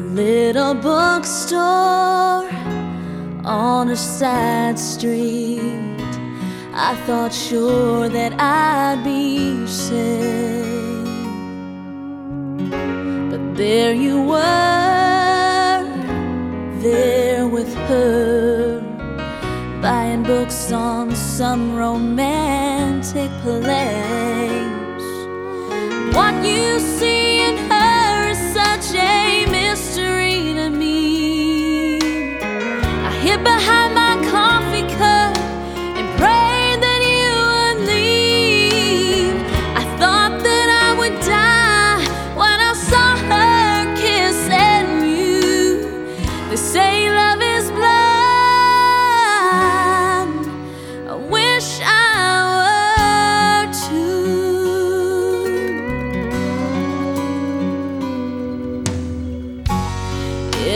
little bookstore on a side street. I thought sure that I'd be safe. But there you were, there with her, buying books on some romantic place. What you see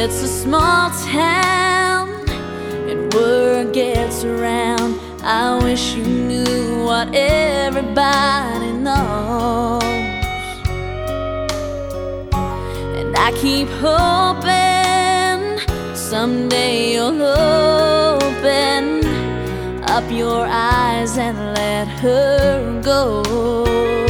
It's a small town, word gets around. I wish you knew what everybody knows. And I keep hoping someday you'll open up your eyes and let her go.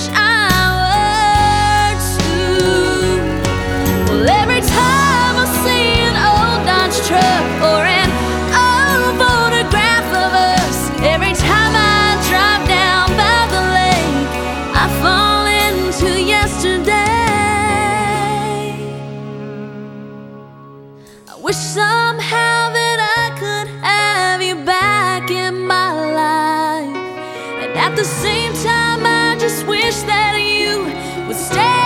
Wish time time somehow that I could have you back in my life, and at the same wish that you would stay.